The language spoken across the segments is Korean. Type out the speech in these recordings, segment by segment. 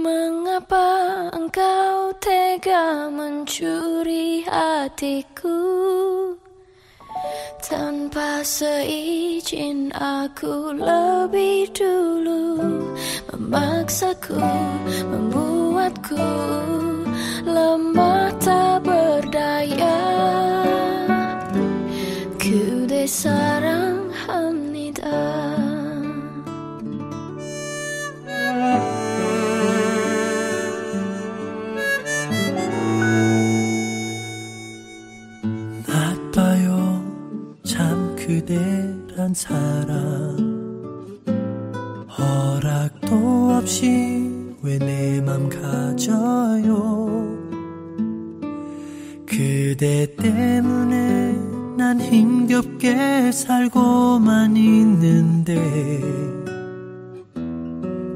Mengapa engkau tega mencuri hatiku? Tanpa seizin aku lebih dulu Memaksaku, membuatku lemah tak berdaya. Kude sarang hamnida 그대란 사람. 허락도 없이 왜 내 맘 가져요? 그대 때문에 난 힘겹게 살고만 있는데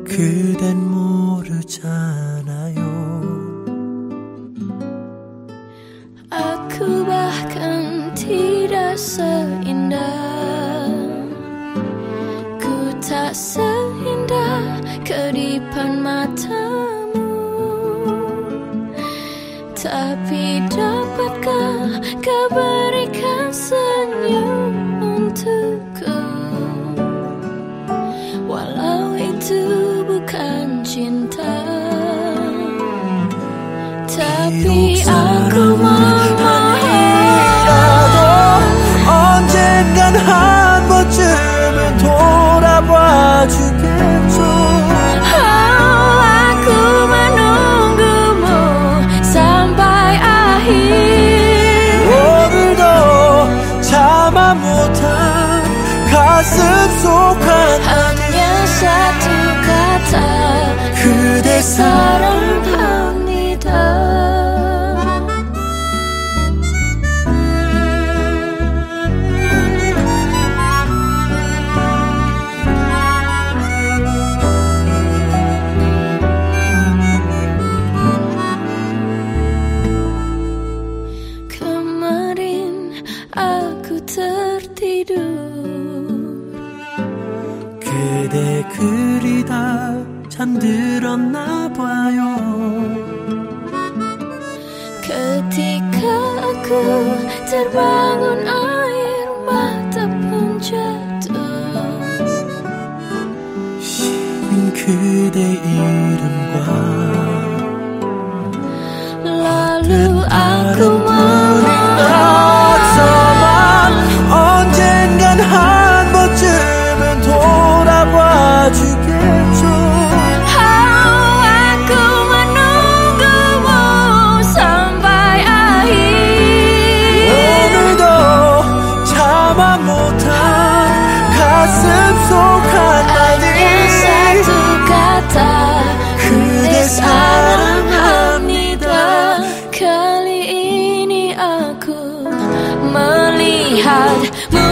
그댄 모르잖아요. tidak seindah Ku tak seindah kedipan matamu. Tapi dapatkah kau berikan senyum untukku? Walau itu bukan cinta Tapi aku 이 가슴 속 한마디 Hanya satu kata 그대 사랑합니다 tertidur 그대 그리다 잠들었나 봐요 Ketika aku terbangun air mata pun jatuh 시린 그대 이름과 Lalu aku 나 God.